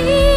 see